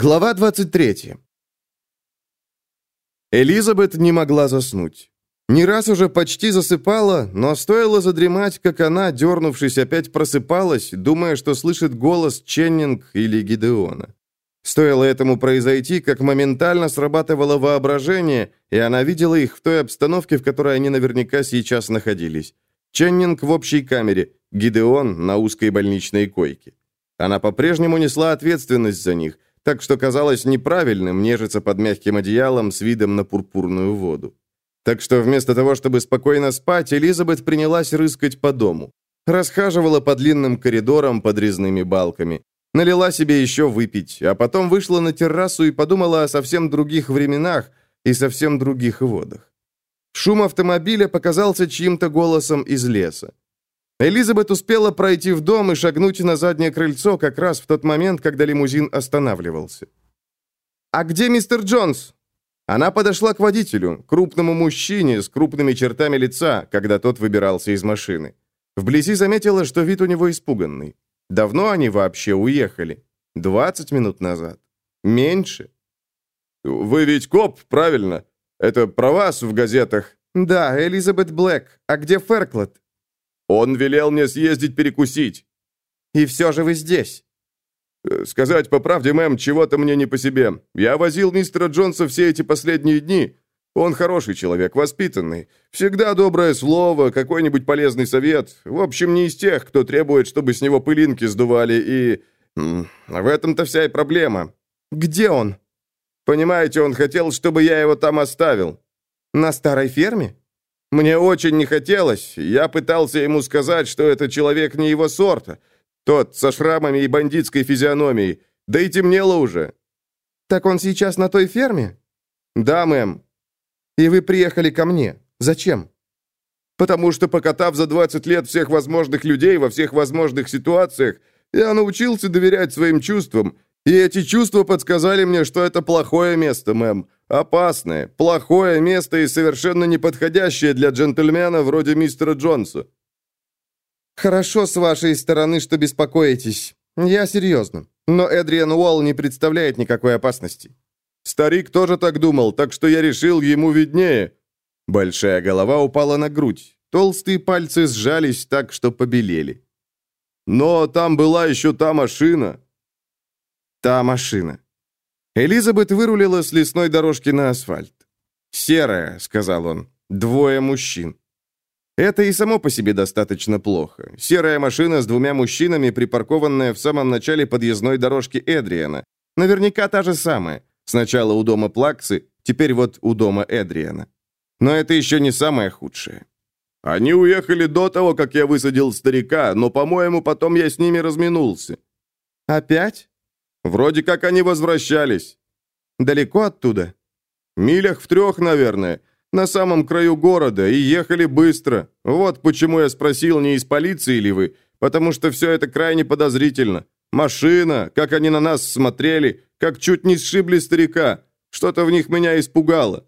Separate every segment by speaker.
Speaker 1: Глава 23. Элизабет не могла заснуть. Не раз уже почти засыпала, но стоило задремать, как она, дернувшись, опять просыпалась, думая, что слышит голос Ченнинг или Гидеона. Стоило этому произойти, как моментально срабатывало воображение, и она видела их в той обстановке, в которой они наверняка сейчас находились. Ченнинг в общей камере, Гидеон на узкой больничной койке. Она по-прежнему несла ответственность за них, так что казалось неправильным нежиться под мягким одеялом с видом на пурпурную воду. Так что вместо того, чтобы спокойно спать, Элизабет принялась рыскать по дому. Расхаживала по длинным коридорам под резными балками. Налила себе еще выпить, а потом вышла на террасу и подумала о совсем других временах и совсем других водах. Шум автомобиля показался чьим-то голосом из леса. Элизабет успела пройти в дом и шагнуть на заднее крыльцо как раз в тот момент, когда лимузин останавливался. «А где мистер Джонс?» Она подошла к водителю, крупному мужчине с крупными чертами лица, когда тот выбирался из машины. Вблизи заметила, что вид у него испуганный. Давно они вообще уехали? 20 минут назад? Меньше?
Speaker 2: «Вы ведь коп, правильно? Это про вас в газетах?»
Speaker 1: «Да, Элизабет Блэк. А где Ферклот?»
Speaker 2: Он велел мне съездить перекусить.
Speaker 1: И все же вы здесь.
Speaker 2: Э, сказать по правде, мэм, чего-то мне не по себе. Я возил мистера Джонса все эти последние дни. Он хороший человек, воспитанный. Всегда доброе слово, какой-нибудь полезный совет. В общем, не из тех, кто требует, чтобы с него пылинки сдували, и... В этом-то вся и проблема.
Speaker 1: Где он?
Speaker 2: Понимаете, он хотел, чтобы я его там оставил.
Speaker 1: На старой ферме?
Speaker 2: Мне очень не хотелось. Я пытался ему сказать, что это человек не его сорта. Тот со шрамами и бандитской физиономией. Да и темнело уже.
Speaker 1: Так он сейчас на той ферме?
Speaker 2: Да, мэм.
Speaker 1: И вы приехали ко мне. Зачем?
Speaker 2: Потому что, покатав за 20 лет всех возможных людей во всех возможных ситуациях, я научился доверять своим чувствам, и эти чувства подсказали мне, что это плохое место, мэм. Опасное, плохое место и совершенно неподходящее для джентльмена вроде мистера Джонса.
Speaker 1: Хорошо с вашей стороны, что беспокоитесь. Я серьезно. Но Эдриан Уолл не представляет никакой опасности.
Speaker 2: Старик тоже так думал, так что я решил, ему виднее. Большая голова упала на грудь. Толстые пальцы сжались так, что побелели. Но там была еще та машина.
Speaker 1: Та машина. Элизабет вырулила с лесной дорожки на асфальт. «Серая», — сказал он, — «двое мужчин». Это и само по себе достаточно плохо. Серая машина с двумя мужчинами, припаркованная в самом начале подъездной дорожки Эдриана. Наверняка та же самая. Сначала у дома Плаксы, теперь вот у дома Эдриана. Но это еще не самое худшее.
Speaker 2: Они уехали до того, как я высадил старика, но, по-моему, потом я с ними разминулся.
Speaker 1: Опять?
Speaker 2: Вроде как они возвращались.
Speaker 1: Далеко оттуда?
Speaker 2: Милях в трех, наверное. На самом краю города. И ехали быстро. Вот почему я спросил, не из полиции ли вы. Потому что все это крайне подозрительно. Машина, как они на нас смотрели, как чуть не сшибли старика. Что-то в них меня испугало.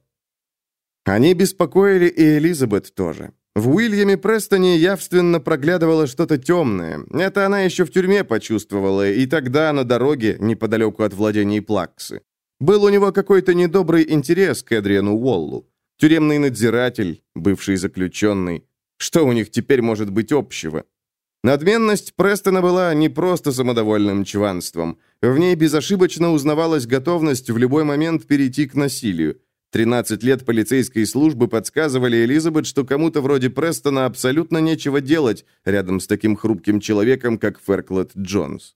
Speaker 1: Они беспокоили и Элизабет тоже. В Уильяме Престоне явственно проглядывало что-то темное. Это она еще в тюрьме почувствовала, и тогда на дороге, неподалеку от владений Плаксы. Был у него какой-то недобрый интерес к Эдриану Уоллу. Тюремный надзиратель, бывший заключенный. Что у них теперь может быть общего? Надменность Престона была не просто самодовольным чванством. В ней безошибочно узнавалась готовность в любой момент перейти к насилию. 13 лет полицейской службы подсказывали Элизабет, что кому-то вроде Престона абсолютно нечего делать рядом с таким хрупким человеком, как Ферклот Джонс.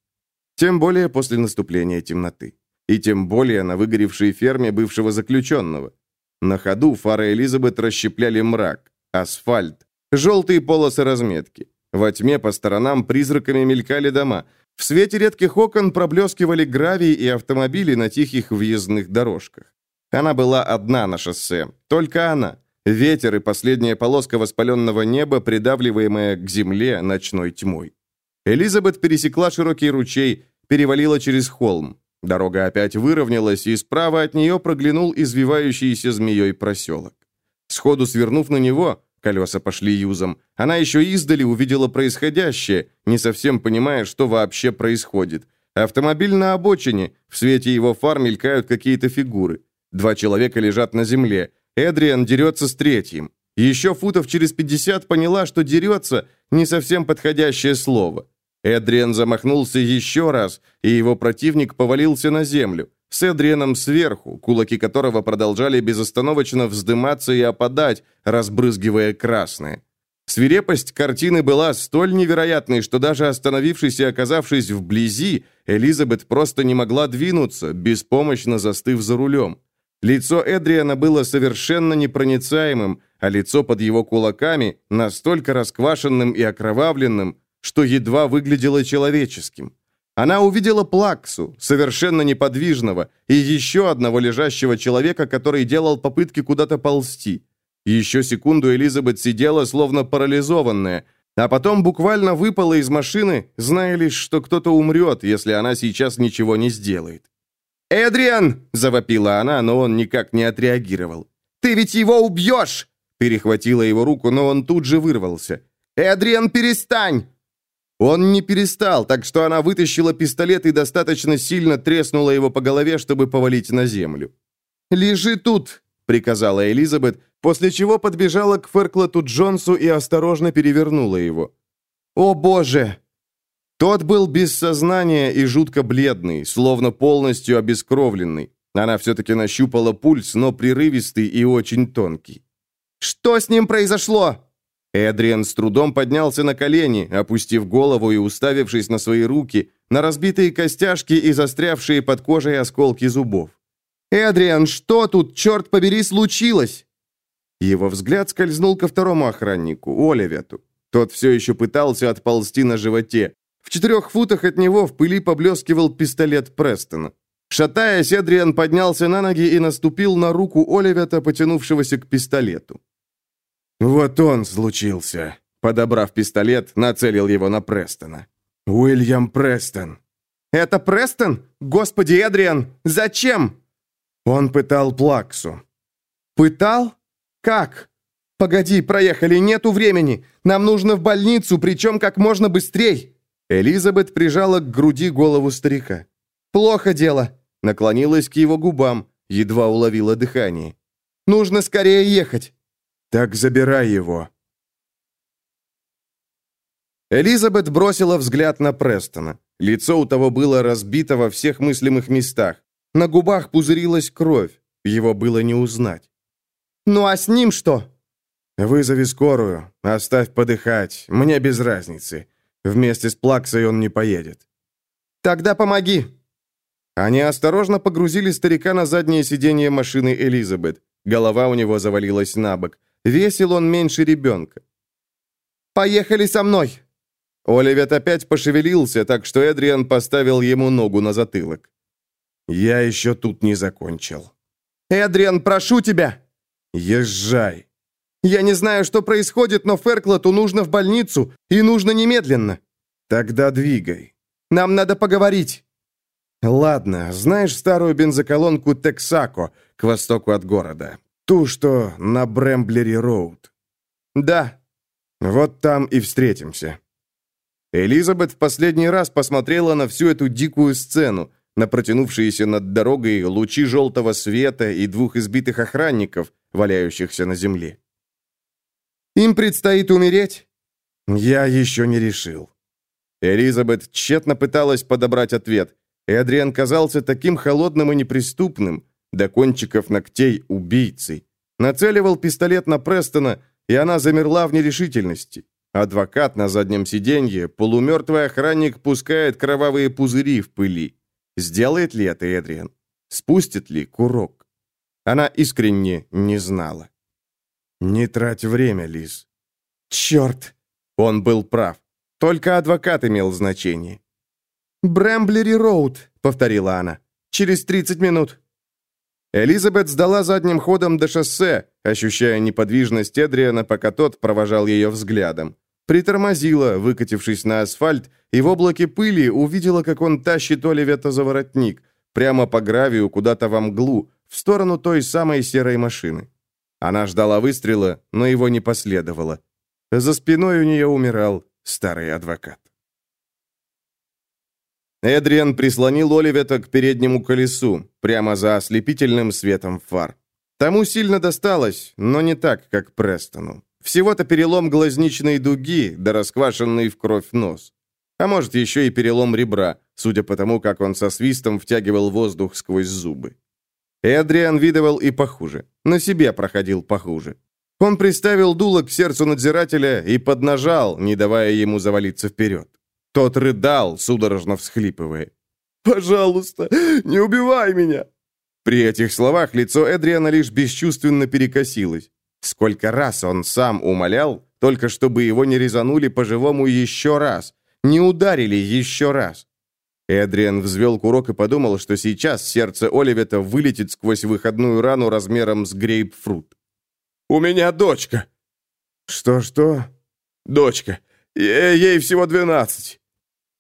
Speaker 1: Тем более после наступления темноты. И тем более на выгоревшей ферме бывшего заключенного. На ходу фары Элизабет расщепляли мрак, асфальт, желтые полосы разметки. Во тьме по сторонам призраками мелькали дома. В свете редких окон проблескивали гравий и автомобили на тихих въездных дорожках. Она была одна на шоссе. Только она. Ветер и последняя полоска воспаленного неба, придавливаемая к земле ночной тьмой. Элизабет пересекла широкий ручей, перевалила через холм. Дорога опять выровнялась, и справа от нее проглянул извивающийся змеей проселок. Сходу свернув на него, колеса пошли юзом, она еще издали увидела происходящее, не совсем понимая, что вообще происходит. Автомобиль на обочине. В свете его фар мелькают какие-то фигуры. Два человека лежат на земле. Эдриан дерется с третьим. Еще футов через 50 поняла, что «дерется» — не совсем подходящее слово. Эдриан замахнулся еще раз, и его противник повалился на землю. С Эдрианом сверху, кулаки которого продолжали безостановочно вздыматься и опадать, разбрызгивая красное. Свирепость картины была столь невероятной, что даже остановившись и оказавшись вблизи, Элизабет просто не могла двинуться, беспомощно застыв за рулем. Лицо Эдриана было совершенно непроницаемым, а лицо под его кулаками настолько расквашенным и окровавленным, что едва выглядело человеческим. Она увидела Плаксу, совершенно неподвижного, и еще одного лежащего человека, который делал попытки куда-то ползти. Еще секунду Элизабет сидела, словно парализованная, а потом буквально выпала из машины, зная лишь, что кто-то умрет, если она сейчас ничего не сделает. «Эдриан!» – завопила она, но он никак не отреагировал. «Ты ведь его убьешь!» Перехватила его руку, но он тут же вырвался. «Эдриан, перестань!» Он не перестал, так что она вытащила пистолет и достаточно сильно треснула его по голове, чтобы повалить на землю. «Лежи тут!» — приказала Элизабет, после чего подбежала к Ферклоту Джонсу и осторожно перевернула его. «О, Боже!» Тот был без сознания и жутко бледный, словно полностью обескровленный. Она все-таки нащупала пульс, но прерывистый и очень тонкий. «Что с ним произошло?» Эдриан с трудом поднялся на колени, опустив голову и уставившись на свои руки, на разбитые костяшки и застрявшие под кожей осколки зубов. «Эдриан, что тут, черт побери, случилось?» Его взгляд скользнул ко второму охраннику, Оливету. Тот все еще пытался отползти на животе. В четырех футах от него в пыли поблескивал пистолет Престона. Шатаясь, Эдриан поднялся на ноги и наступил на руку Оливета, потянувшегося к пистолету. «Вот он случился», — подобрав пистолет, нацелил его на Престона. «Уильям Престон». «Это Престон? Господи, Эдриан, зачем?» Он пытал Плаксу. «Пытал? Как?» «Погоди, проехали, нету времени. Нам нужно в больницу, причем как можно быстрей». Элизабет прижала к груди голову старика. «Плохо дело», — наклонилась к его губам, едва уловила дыхание. «Нужно скорее ехать». «Так забирай его». Элизабет бросила взгляд на Престона. Лицо у того было разбито во всех мыслимых местах. На губах пузырилась кровь. Его было не узнать. «Ну а с ним что?» «Вызови скорую. Оставь подыхать. Мне без разницы. Вместе с Плаксой он не поедет». «Тогда помоги». Они осторожно погрузили старика на заднее сиденье машины Элизабет. Голова у него завалилась на бок. Весил он меньше ребенка. «Поехали со мной!» Оливет опять пошевелился, так что Эдриан поставил ему ногу на затылок. «Я еще тут не закончил». «Эдриан, прошу тебя!» «Езжай!» «Я не знаю, что происходит, но Ферклоту нужно в больницу, и нужно немедленно». «Тогда двигай». «Нам надо поговорить». «Ладно, знаешь старую бензоколонку Тексако к востоку от города? Ту, что на Брэмблери-Роуд?» «Да». «Вот там и встретимся». Элизабет в последний раз посмотрела на всю эту дикую сцену, на протянувшиеся над дорогой лучи желтого света и двух избитых охранников, валяющихся на земле. «Им предстоит умереть?» «Я еще не решил». Элизабет тщетно пыталась подобрать ответ. Эдриан казался таким холодным и неприступным, до кончиков ногтей убийцей. Нацеливал пистолет на Престона, и она замерла в нерешительности. Адвокат на заднем сиденье, полумертвый охранник пускает кровавые пузыри в пыли. Сделает ли это Эдриан? Спустит ли курок? Она искренне не знала. «Не трать время, Лиз». «Черт!» Он был прав. Только адвокат имел значение. «Брэмблери Роуд», — повторила она. «Через 30 минут». Элизабет сдала задним ходом до шоссе, ощущая неподвижность Эдриана, пока тот провожал ее взглядом. Притормозила, выкатившись на асфальт, и в облаке пыли увидела, как он тащит Оливета за воротник, прямо по гравию куда-то во мглу, в сторону той самой серой машины. Она ждала выстрела, но его не последовало. За спиной у нее умирал старый адвокат. Эдриан прислонил Оливета к переднему колесу, прямо за ослепительным светом фар. Тому сильно досталось, но не так, как Престону. Всего-то перелом глазничной дуги, да расквашенный в кровь нос. А может, еще и перелом ребра, судя по тому, как он со свистом втягивал воздух сквозь зубы. Эдриан видывал и похуже. На себе проходил похуже. Он приставил дуло к сердцу надзирателя и поднажал, не давая ему завалиться вперед. Тот рыдал, судорожно всхлипывая. «Пожалуйста, не убивай меня!» При этих словах лицо Эдриана лишь бесчувственно перекосилось. Сколько раз он сам умолял, только чтобы его не резанули по-живому еще раз, не ударили еще раз. Эдриан взвел курок и подумал, что сейчас сердце Оливета вылетит сквозь выходную рану размером с грейпфрут. «У меня дочка!»
Speaker 2: «Что-что?»
Speaker 1: «Дочка. Ей всего двенадцать».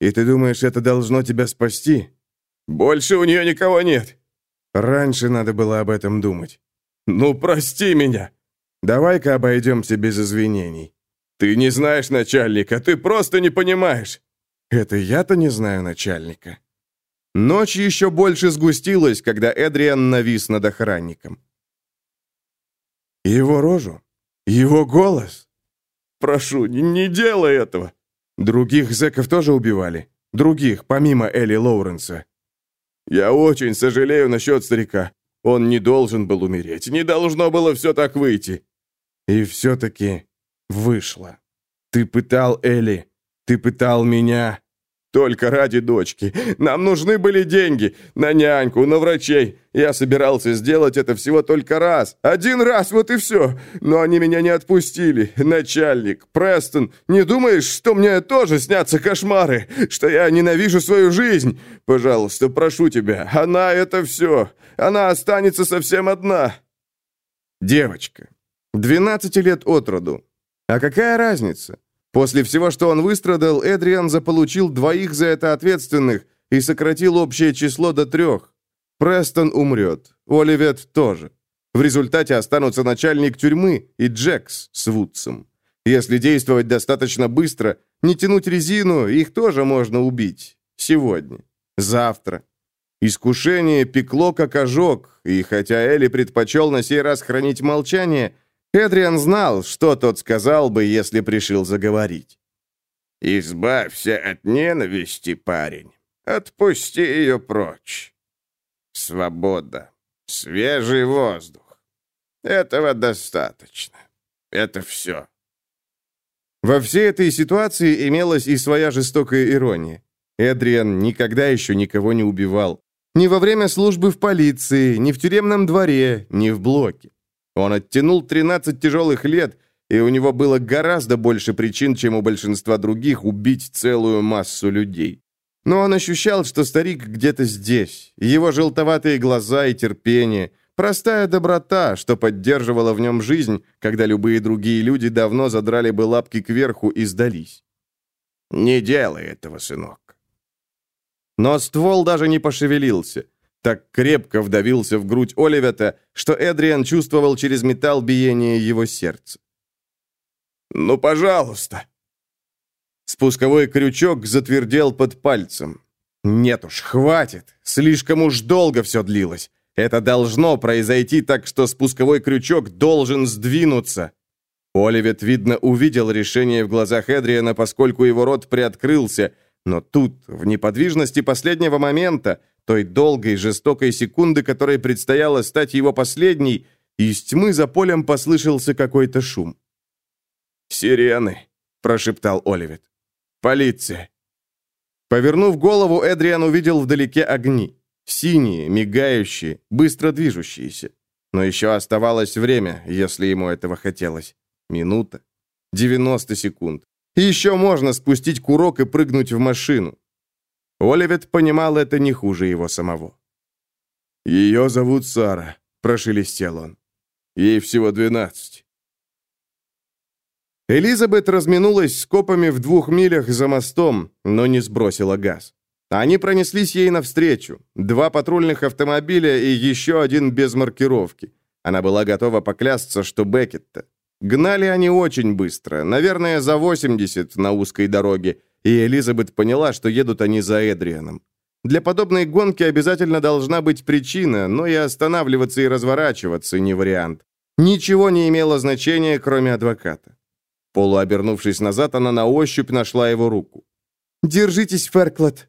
Speaker 2: «И ты думаешь, это должно тебя спасти?»
Speaker 1: «Больше у нее никого нет».
Speaker 2: «Раньше надо было об этом думать».
Speaker 1: «Ну, прости меня».
Speaker 2: «Давай-ка обойдемся без извинений».
Speaker 1: «Ты не знаешь начальника, ты просто не понимаешь».
Speaker 2: «Это я-то не знаю начальника».
Speaker 1: Ночь еще больше сгустилась, когда Эдриан навис над охранником.
Speaker 2: Его рожу? Его голос?
Speaker 1: Прошу, не, не делай этого.
Speaker 2: Других зэков тоже убивали? Других, помимо Элли Лоуренса?
Speaker 1: Я очень сожалею насчет старика. Он не должен был умереть. Не должно было все так выйти.
Speaker 2: И все-таки вышло. Ты пытал Элли. Ты пытал меня.
Speaker 1: Только ради дочки. Нам нужны были деньги. На няньку, на врачей. Я собирался сделать это всего только раз. Один раз, вот и все. Но они меня не отпустили. Начальник, Престон, не думаешь, что мне тоже снятся кошмары? Что я ненавижу свою жизнь? Пожалуйста, прошу тебя. Она это все. Она останется совсем одна. Девочка. 12 лет от роду. А какая разница? После всего, что он выстрадал, Эдриан заполучил двоих за это ответственных и сократил общее число до трех. Престон умрет, Оливет тоже. В результате останутся начальник тюрьмы и Джекс с Вудсом. Если действовать достаточно быстро, не тянуть резину, их тоже можно убить. Сегодня. Завтра. Искушение пекло как ожог, и хотя Элли предпочел на сей раз хранить молчание, Эдриан знал, что тот сказал бы, если пришил заговорить. «Избавься от ненависти, парень. Отпусти ее прочь. Свобода. Свежий воздух. Этого достаточно. Это все». Во всей этой ситуации имелась и своя жестокая ирония. Эдриан никогда еще никого не убивал. Ни во время службы в полиции, ни в тюремном дворе, ни в блоке. Он оттянул 13 тяжелых лет, и у него было гораздо больше причин, чем у большинства других, убить целую массу людей. Но он ощущал, что старик где-то здесь. Его желтоватые глаза и терпение, простая доброта, что поддерживала в нем жизнь, когда любые другие люди давно задрали бы лапки кверху и сдались. «Не делай этого, сынок». Но ствол даже не пошевелился так крепко вдавился в грудь Оливета, что Эдриан чувствовал через металл биение его сердца. «Ну, пожалуйста!» Спусковой крючок затвердел под пальцем. «Нет уж, хватит! Слишком уж долго все длилось. Это должно произойти так, что спусковой крючок должен сдвинуться!» Оливет, видно, увидел решение в глазах Эдриана, поскольку его рот приоткрылся, но тут, в неподвижности последнего момента, той долгой, жестокой секунды, которой предстояло стать его последней, из тьмы за полем послышался какой-то шум. «Сирены!» — прошептал Оливет. «Полиция!» Повернув голову, Эдриан увидел вдалеке огни. Синие, мигающие, быстро движущиеся. Но еще оставалось время, если ему этого хотелось. Минута. 90 секунд. Еще можно спустить курок и прыгнуть в машину. Оливет понимал это не хуже его самого. «Ее зовут Сара», — прошелестел он. «Ей всего двенадцать». Элизабет разминулась с копами в двух милях за мостом, но не сбросила газ. Они пронеслись ей навстречу. Два патрульных автомобиля и еще один без маркировки. Она была готова поклясться, что Беккетта. Гнали они очень быстро, наверное, за 80 на узкой дороге, и Элизабет поняла, что едут они за Эдрианом. Для подобной гонки обязательно должна быть причина, но и останавливаться и разворачиваться не вариант. Ничего не имело значения, кроме адвоката. Полуобернувшись назад, она на ощупь нашла его руку. «Держитесь, Ферклот!»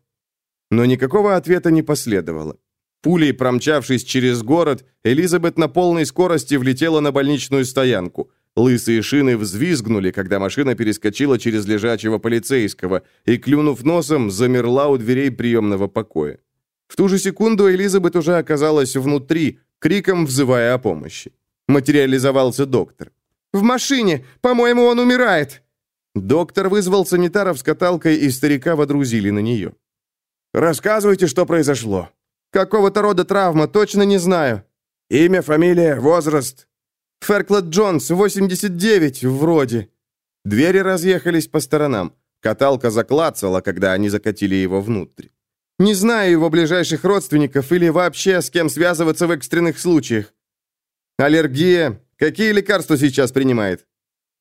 Speaker 1: Но никакого ответа не последовало. Пулей промчавшись через город, Элизабет на полной скорости влетела на больничную стоянку. Лысые шины взвизгнули, когда машина перескочила через лежачего полицейского и, клюнув носом, замерла у дверей приемного покоя. В ту же секунду Элизабет уже оказалась внутри, криком взывая о помощи. Материализовался доктор. «В машине! По-моему, он умирает!» Доктор вызвал санитаров с каталкой, и старика водрузили на нее.
Speaker 2: «Рассказывайте, что произошло».
Speaker 1: «Какого-то рода травма, точно не знаю».
Speaker 2: «Имя, фамилия, возраст?»
Speaker 1: Ферклет Джонс, 89, вроде». Двери разъехались по сторонам. Каталка заклацала, когда они закатили его внутрь. «Не знаю его ближайших родственников или вообще с кем связываться в экстренных случаях. Аллергия. Какие лекарства сейчас принимает?»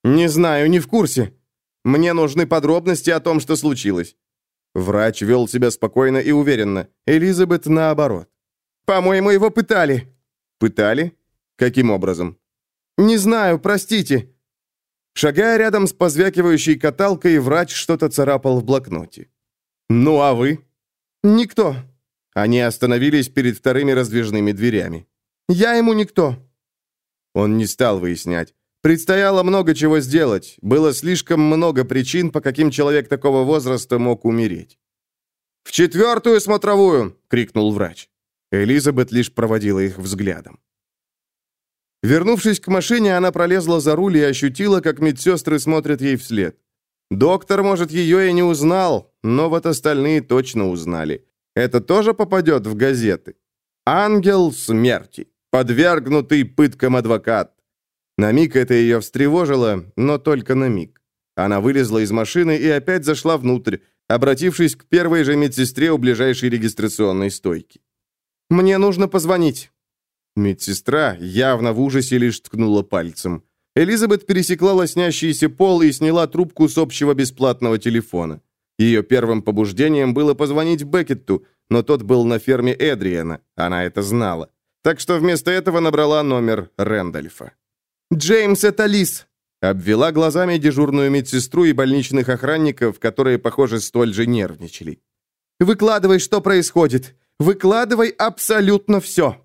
Speaker 1: «Не знаю, не в курсе. Мне нужны подробности о том, что случилось». Врач вел себя спокойно и уверенно. Элизабет наоборот. «По-моему, его пытали». «Пытали? Каким образом?» «Не знаю, простите». Шагая рядом с позвякивающей каталкой, врач что-то царапал в блокноте. «Ну, а вы?» «Никто». Они остановились перед вторыми раздвижными дверями. «Я ему никто». Он не стал выяснять. Предстояло много чего сделать. Было слишком много причин, по каким человек такого возраста мог умереть. «В четвертую смотровую!» — крикнул врач. Элизабет лишь проводила их взглядом. Вернувшись к машине, она пролезла за руль и ощутила, как медсестры смотрят ей вслед. Доктор, может, ее и не узнал, но вот остальные точно узнали. Это тоже попадет в газеты. «Ангел смерти», подвергнутый пыткам адвокат. На миг это ее встревожило, но только на миг. Она вылезла из машины и опять зашла внутрь, обратившись к первой же медсестре у ближайшей регистрационной стойки. «Мне нужно позвонить». Медсестра явно в ужасе лишь ткнула пальцем. Элизабет пересекла лоснящийся пол и сняла трубку с общего бесплатного телефона. Ее первым побуждением было позвонить Беккетту, но тот был на ферме Эдриана, она это знала. Так что вместо этого набрала номер Рэндольфа. «Джеймс, это Лис!» Обвела глазами дежурную медсестру и больничных охранников, которые, похоже, столь же нервничали. «Выкладывай, что происходит! Выкладывай абсолютно все!»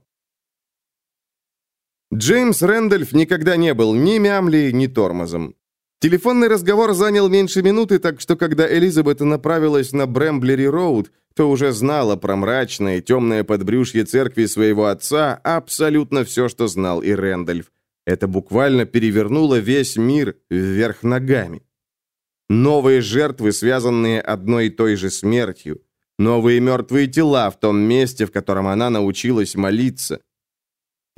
Speaker 1: Джеймс Рэндольф никогда не был ни мямлей, ни тормозом. Телефонный разговор занял меньше минуты, так что когда Элизабет направилась на Брэмблери-Роуд, то уже знала про мрачное темное подбрюшье церкви своего отца абсолютно все, что знал и Рэндольф. Это буквально перевернуло весь мир вверх ногами. Новые жертвы, связанные одной и той же смертью. Новые мертвые тела в том месте, в котором она научилась молиться.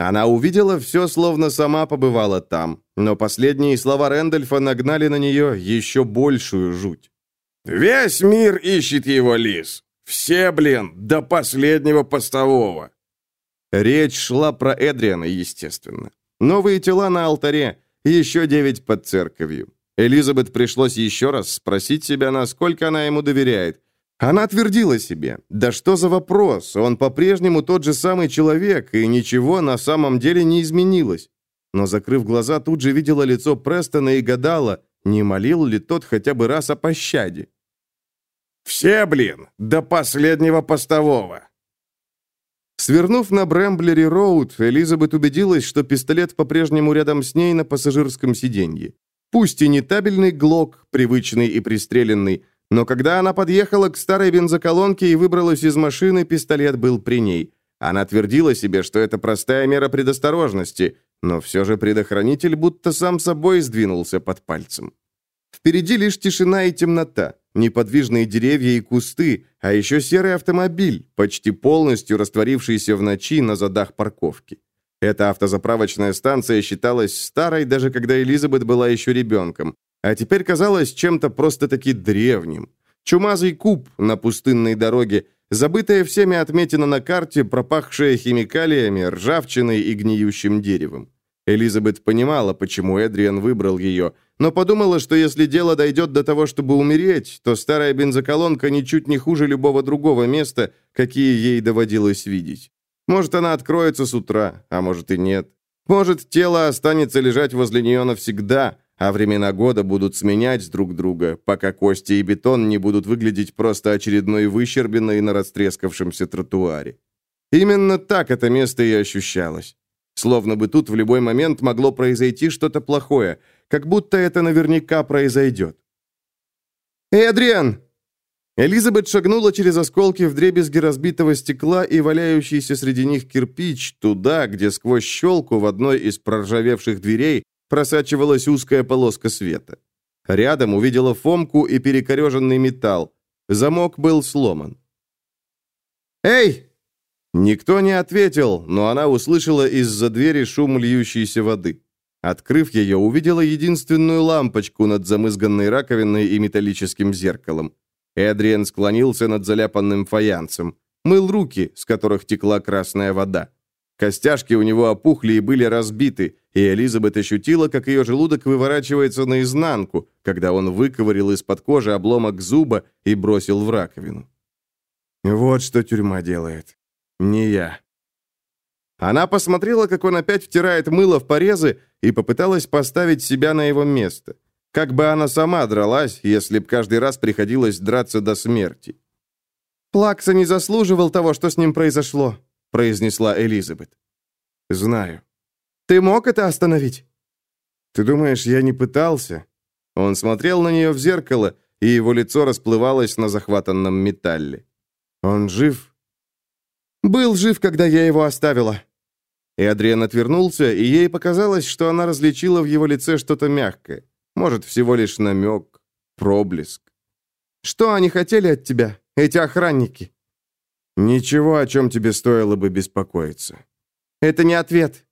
Speaker 1: Она увидела все, словно сама побывала там, но последние слова Рэндольфа нагнали на нее еще большую жуть.
Speaker 2: «Весь мир ищет его, Лис. Все, блин, до последнего постового».
Speaker 1: Речь шла про Эдриана, естественно. Новые тела на алтаре, еще девять под церковью. Элизабет пришлось еще раз спросить себя, насколько она ему доверяет, она твердила себе, да что за вопрос, он по-прежнему тот же самый человек, и ничего на самом деле не изменилось. Но, закрыв глаза, тут же видела лицо Престона и гадала, не молил ли тот хотя бы раз о пощаде.
Speaker 2: «Все, блин, до последнего постового!»
Speaker 1: Свернув на Брэмблери-Роуд, Элизабет убедилась, что пистолет по-прежнему рядом с ней на пассажирском сиденье. Пусть и не табельный глок, привычный и пристреленный, но когда она подъехала к старой бензоколонке и выбралась из машины, пистолет был при ней. Она твердила себе, что это простая мера предосторожности, но все же предохранитель будто сам собой сдвинулся под пальцем. Впереди лишь тишина и темнота, неподвижные деревья и кусты, а еще серый автомобиль, почти полностью растворившийся в ночи на задах парковки. Эта автозаправочная станция считалась старой, даже когда Элизабет была еще ребенком, а теперь казалось чем-то просто-таки древним. Чумазый куб на пустынной дороге, забытая всеми отметина на карте, пропахшая химикалиями, ржавчиной и гниющим деревом. Элизабет понимала, почему Эдриан выбрал ее, но подумала, что если дело дойдет до того, чтобы умереть, то старая бензоколонка ничуть не хуже любого другого места, какие ей доводилось видеть. Может, она откроется с утра, а может и нет. Может, тело останется лежать возле нее навсегда, а времена года будут сменять друг друга, пока кости и бетон не будут выглядеть просто очередной выщербиной на растрескавшемся тротуаре. Именно так это место и ощущалось. Словно бы тут в любой момент могло произойти что-то плохое, как будто это наверняка произойдет. «Эй, Адриан!» Элизабет шагнула через осколки вдребезги разбитого стекла и валяющийся среди них кирпич туда, где сквозь щелку в одной из проржавевших дверей просачивалась узкая полоска света. Рядом увидела фомку и перекореженный металл. Замок был сломан. «Эй!» Никто не ответил, но она услышала из-за двери шум льющейся воды. Открыв ее, увидела единственную лампочку над замызганной раковиной и металлическим зеркалом. Эдриен склонился над заляпанным фаянсом. Мыл руки, с которых текла красная вода. Костяшки у него опухли и были разбиты, и Элизабет ощутила, как ее желудок выворачивается наизнанку, когда он выковырил из-под кожи обломок зуба и бросил в раковину. Вот что тюрьма делает. Не я. Она посмотрела, как он опять втирает мыло в порезы, и попыталась поставить себя на его место. Как бы она сама дралась, если б каждый раз приходилось драться до смерти. «Плакса не заслуживал того, что с ним произошло», произнесла Элизабет. «Знаю. Ты мог это остановить?» «Ты думаешь, я не пытался?» Он смотрел на нее в зеркало, и его лицо расплывалось на захватанном металле. «Он жив?» «Был жив, когда я его оставила». И Адриан отвернулся, и ей показалось, что она различила в его лице что-то мягкое. Может, всего лишь намек, проблеск. «Что они хотели от тебя, эти охранники?» Ничего, о чем тебе стоило бы беспокоиться. Это не ответ.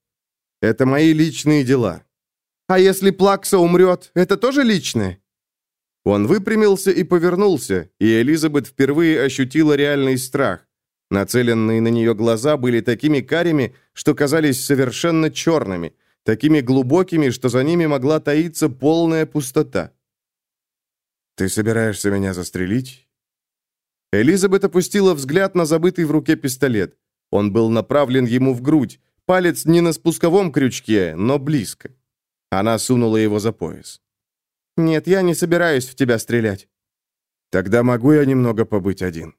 Speaker 1: Это мои личные дела. А если Плакса умрет, это тоже личное? Он выпрямился и повернулся, и Элизабет впервые ощутила реальный страх. Нацеленные на нее глаза были такими карими, что казались совершенно черными, такими глубокими, что за ними могла таиться полная пустота. «Ты собираешься меня застрелить?» Элизабет опустила взгляд на забытый в руке пистолет. Он был направлен ему в грудь, палец не на спусковом крючке, но близко. Она сунула его за пояс. «Нет, я не собираюсь в тебя стрелять». «Тогда могу я немного побыть один?»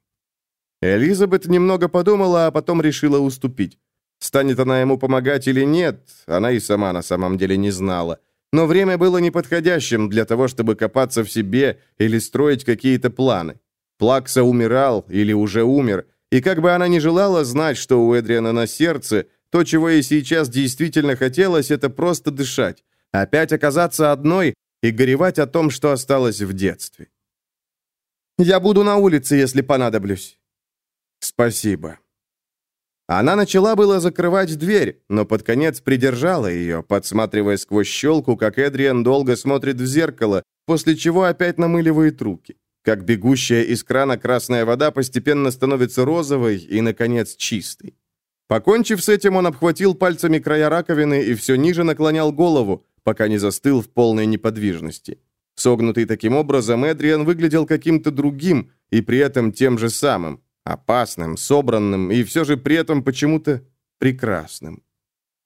Speaker 1: Элизабет немного подумала, а потом решила уступить. Станет она ему помогать или нет, она и сама на самом деле не знала. Но время было неподходящим для того, чтобы копаться в себе или строить какие-то планы. Плакса умирал или уже умер, и как бы она ни желала знать, что у Эдриана на сердце, то, чего ей сейчас действительно хотелось, это просто дышать, опять оказаться одной и горевать о том, что осталось в детстве. «Я буду на улице, если понадоблюсь». «Спасибо». Она начала было закрывать дверь, но под конец придержала ее, подсматривая сквозь щелку, как Эдриан долго смотрит в зеркало, после чего опять намыливает руки как бегущая из крана красная вода постепенно становится розовой и, наконец, чистой. Покончив с этим, он обхватил пальцами края раковины и все ниже наклонял голову, пока не застыл в полной неподвижности. Согнутый таким образом, Эдриан выглядел каким-то другим и при этом тем же самым, опасным, собранным и все же при этом почему-то прекрасным.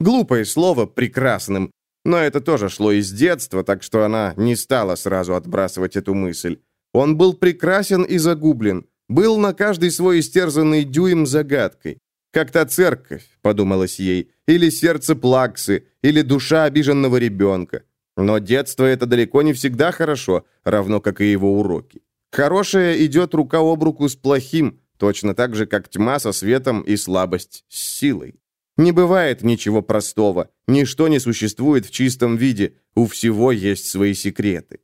Speaker 1: Глупое слово «прекрасным», но это тоже шло из детства, так что она не стала сразу отбрасывать эту мысль. Он был прекрасен и загублен, был на каждый свой истерзанный дюйм загадкой. Как та церковь, подумалось ей, или сердце плаксы, или душа обиженного ребенка. Но детство это далеко не всегда хорошо, равно как и его уроки. Хорошее идет рука об руку с плохим, точно так же, как тьма со светом и слабость с силой. Не бывает ничего простого, ничто не существует в чистом виде, у всего есть свои секреты.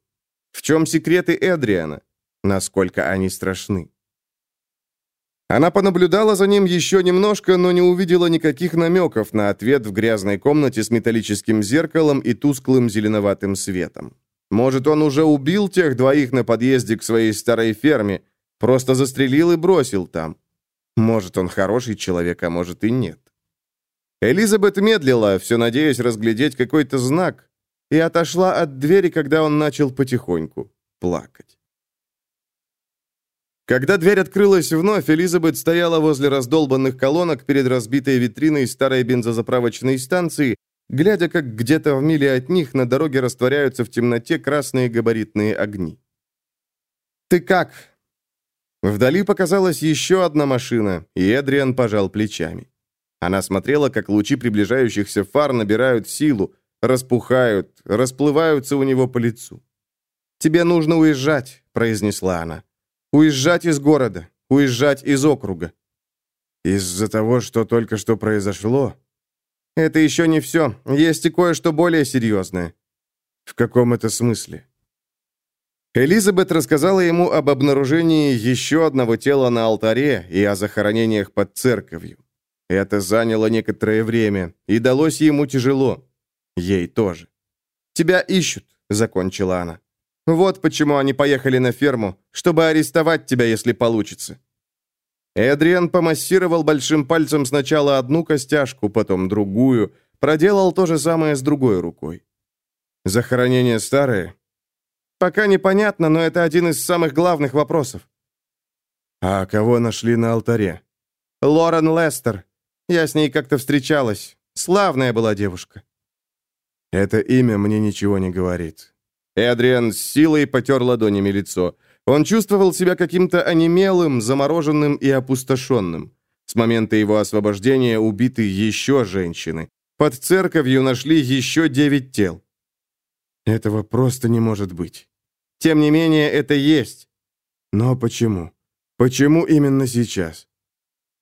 Speaker 1: В чем секреты Эдриана? Насколько они страшны? Она понаблюдала за ним еще немножко, но не увидела никаких намеков на ответ в грязной комнате с металлическим зеркалом и тусклым зеленоватым светом. Может, он уже убил тех двоих на подъезде к своей старой ферме, просто застрелил и бросил там. Может, он хороший человек, а может и нет. Элизабет медлила, все надеясь разглядеть какой-то знак, и отошла от двери, когда он начал потихоньку плакать. Когда дверь открылась вновь, Элизабет стояла возле раздолбанных колонок перед разбитой витриной старой бензозаправочной станции, глядя, как где-то в миле от них на дороге растворяются в темноте красные габаритные огни. «Ты как?» Вдали показалась еще одна машина, и Эдриан пожал плечами. Она смотрела, как лучи приближающихся фар набирают силу, распухают, расплываются у него по лицу. «Тебе нужно уезжать», — произнесла она. «Уезжать из города, уезжать из округа».
Speaker 2: «Из-за того, что только что произошло?»
Speaker 1: «Это еще не все. Есть и кое-что более серьезное».
Speaker 2: «В каком это смысле?»
Speaker 1: Элизабет рассказала ему об обнаружении еще одного тела на алтаре и о захоронениях под церковью. Это заняло некоторое время, и далось ему тяжело. Ей тоже. «Тебя ищут», — закончила она. «Вот почему они поехали на ферму, чтобы арестовать тебя, если получится». Эдриан помассировал большим пальцем сначала одну костяшку, потом другую, проделал то же самое с другой рукой.
Speaker 2: «Захоронение старое?»
Speaker 1: «Пока непонятно, но это один из самых главных вопросов».
Speaker 2: «А кого нашли на алтаре?»
Speaker 1: «Лорен Лестер. Я с ней как-то встречалась. Славная была девушка».
Speaker 2: «Это имя мне ничего не говорит».
Speaker 1: Эдриан с силой потер ладонями лицо. Он чувствовал себя каким-то онемелым, замороженным и опустошенным. С момента его освобождения убиты еще женщины. Под церковью нашли еще девять тел.
Speaker 2: Этого просто не может быть.
Speaker 1: Тем не менее, это есть.
Speaker 2: Но почему? Почему именно сейчас?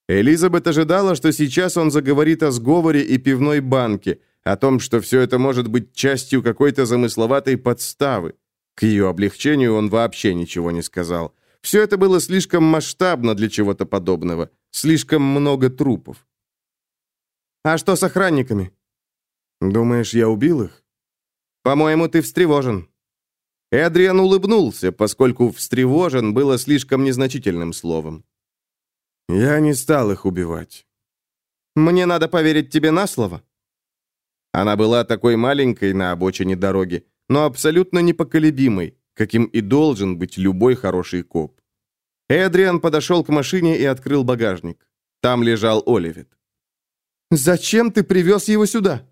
Speaker 1: Элизабет ожидала, что сейчас он заговорит о сговоре и пивной банке, о том, что все это может быть частью какой-то замысловатой подставы. К ее облегчению он вообще ничего не сказал. Все это было слишком масштабно для чего-то подобного. Слишком много трупов. «А что с охранниками?»
Speaker 2: «Думаешь, я убил их?»
Speaker 1: «По-моему, ты встревожен». Эдриан улыбнулся, поскольку «встревожен» было слишком незначительным словом.
Speaker 2: Я не стал их убивать.
Speaker 1: Мне надо поверить тебе на слово. Она была такой маленькой на обочине дороги, но абсолютно непоколебимой, каким и должен быть любой хороший коп. Эдриан подошел к машине и открыл багажник. Там лежал Оливет. «Зачем ты привез его сюда?»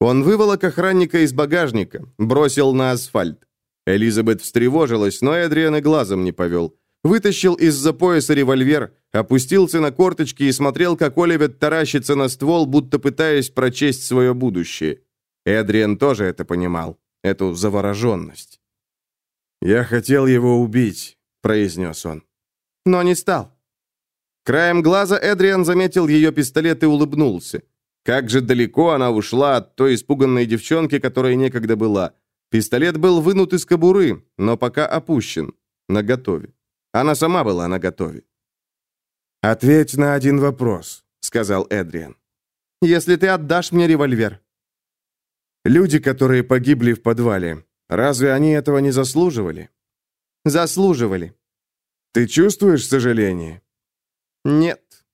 Speaker 1: Он выволок охранника из багажника, бросил на асфальт. Элизабет встревожилась, но Эдриан и глазом не повел. Вытащил из-за пояса револьвер, опустился на корточки и смотрел, как Оливет таращится на ствол, будто пытаясь прочесть свое будущее. Эдриан тоже это понимал, эту завороженность.
Speaker 2: «Я хотел его убить», — произнес он.
Speaker 1: «Но не стал». Краем глаза Эдриан заметил ее пистолет и улыбнулся. Как же далеко она ушла от той испуганной девчонки, которой некогда была. Пистолет был вынут из кобуры, но пока опущен, наготове. Она сама была наготове.
Speaker 2: «Ответь на один вопрос», — сказал Эдриан.
Speaker 1: «Если ты отдашь мне револьвер».
Speaker 2: «Люди, которые погибли в подвале, разве они этого не заслуживали?»
Speaker 1: «Заслуживали».
Speaker 2: «Ты чувствуешь сожаление?»
Speaker 1: «Нет».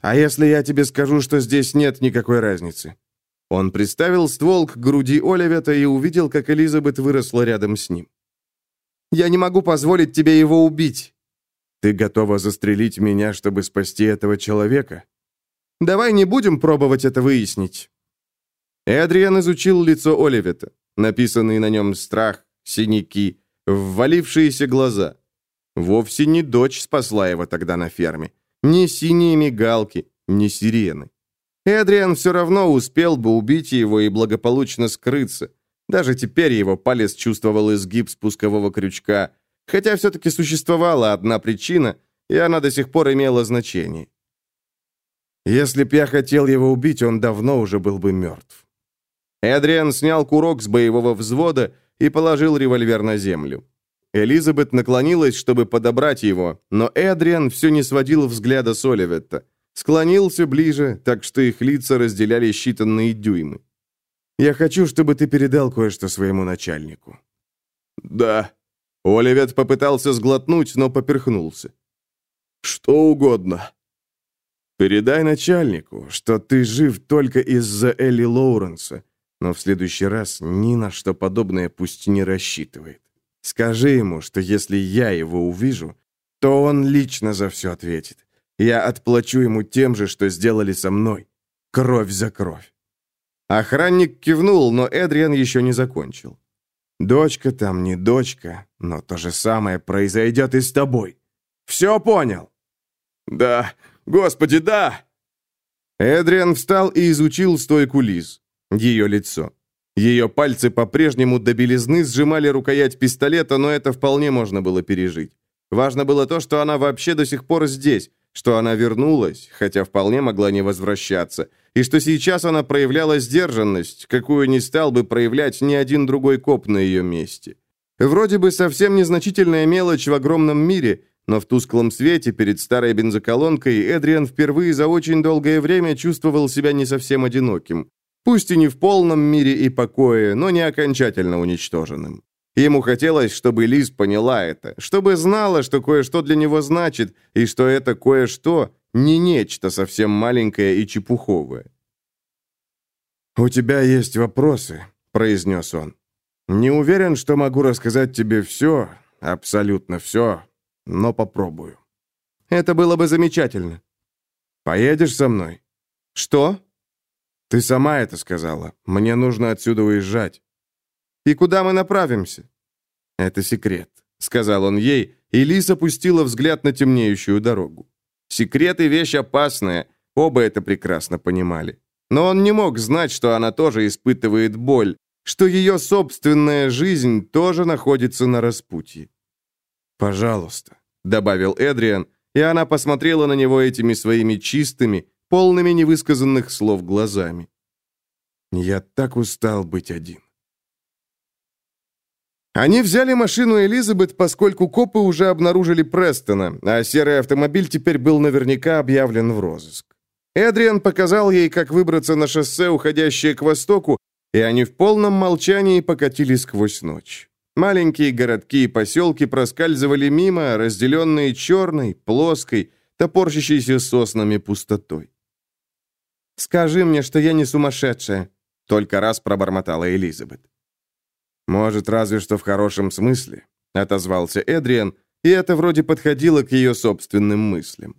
Speaker 2: «А если я тебе скажу, что здесь нет никакой разницы?»
Speaker 1: Он приставил ствол к груди Оливета и увидел, как Элизабет выросла рядом с ним. Я не могу позволить тебе его убить».
Speaker 2: «Ты готова застрелить меня, чтобы спасти этого человека?»
Speaker 1: «Давай не будем пробовать это выяснить». Эдриан изучил лицо Оливета, написанный на нем страх, синяки, ввалившиеся глаза. Вовсе не дочь спасла его тогда на ферме. Ни синие мигалки, ни сирены. Эдриан все равно успел бы убить его и благополучно скрыться. Даже теперь его палец чувствовал изгиб спускового крючка, хотя все-таки существовала одна причина, и она до сих пор имела значение.
Speaker 2: Если б я хотел его убить, он давно уже был бы мертв.
Speaker 1: Эдриан снял курок с боевого взвода и положил револьвер на землю. Элизабет наклонилась, чтобы подобрать его, но Эдриан все не сводил взгляда с Оливетта. Склонился ближе, так что их лица разделяли считанные дюймы.
Speaker 2: Я хочу, чтобы ты передал кое-что своему начальнику».
Speaker 1: «Да». Оливет попытался сглотнуть, но поперхнулся.
Speaker 2: «Что угодно».
Speaker 1: Передай начальнику, что ты жив только из-за Элли Лоуренса, но в следующий раз ни на что подобное пусть не рассчитывает. Скажи ему, что если я его увижу, то он лично за все ответит. Я отплачу ему тем же, что сделали со мной. Кровь за кровь. Охранник кивнул, но Эдриан еще не закончил. Дочка там не дочка, но то же самое произойдет и с тобой. Все понял?
Speaker 2: Да, господи, да!
Speaker 1: Эдриан встал и изучил стойку Лиз. Ее лицо. Ее пальцы по-прежнему до белизны сжимали рукоять пистолета, но это вполне можно было пережить. Важно было то, что она вообще до сих пор здесь, что она вернулась, хотя вполне могла не возвращаться, и что сейчас она проявляла сдержанность, какую не стал бы проявлять ни один другой коп на ее месте. Вроде бы совсем незначительная мелочь в огромном мире, но в тусклом свете перед старой бензоколонкой Эдриан впервые за очень долгое время чувствовал себя не совсем одиноким. Пусть и не в полном мире и покое, но не окончательно уничтоженным. Ему хотелось, чтобы Лиз поняла это, чтобы знала, что кое-что для него значит, и что это кое-что не нечто совсем маленькое и чепуховое. «У тебя есть вопросы», — произнес он. «Не уверен, что могу рассказать тебе все, абсолютно все, но попробую». «Это было бы замечательно». «Поедешь со мной?» «Что?» «Ты сама это сказала. Мне нужно отсюда уезжать». «И куда мы направимся?» «Это секрет», — сказал он ей, и Лис опустила взгляд на темнеющую дорогу. Секреты — вещь опасная, оба это прекрасно понимали. Но он не мог знать, что она тоже испытывает боль, что ее собственная жизнь тоже находится на распутье. «Пожалуйста», — добавил Эдриан, и она посмотрела на него этими своими чистыми, полными невысказанных слов глазами. «Я так устал быть один». Они взяли машину Элизабет, поскольку копы уже обнаружили Престона, а серый автомобиль теперь был наверняка объявлен в розыск. Эдриан показал ей, как выбраться на шоссе, уходящее к востоку, и они в полном молчании покатили сквозь ночь. Маленькие городки и поселки проскальзывали мимо, разделенные черной, плоской, топорщащейся соснами пустотой. «Скажи мне, что я не сумасшедшая», — только раз пробормотала Элизабет. «Может, разве что в хорошем смысле», — отозвался Эдриан, и это вроде подходило к ее собственным мыслям.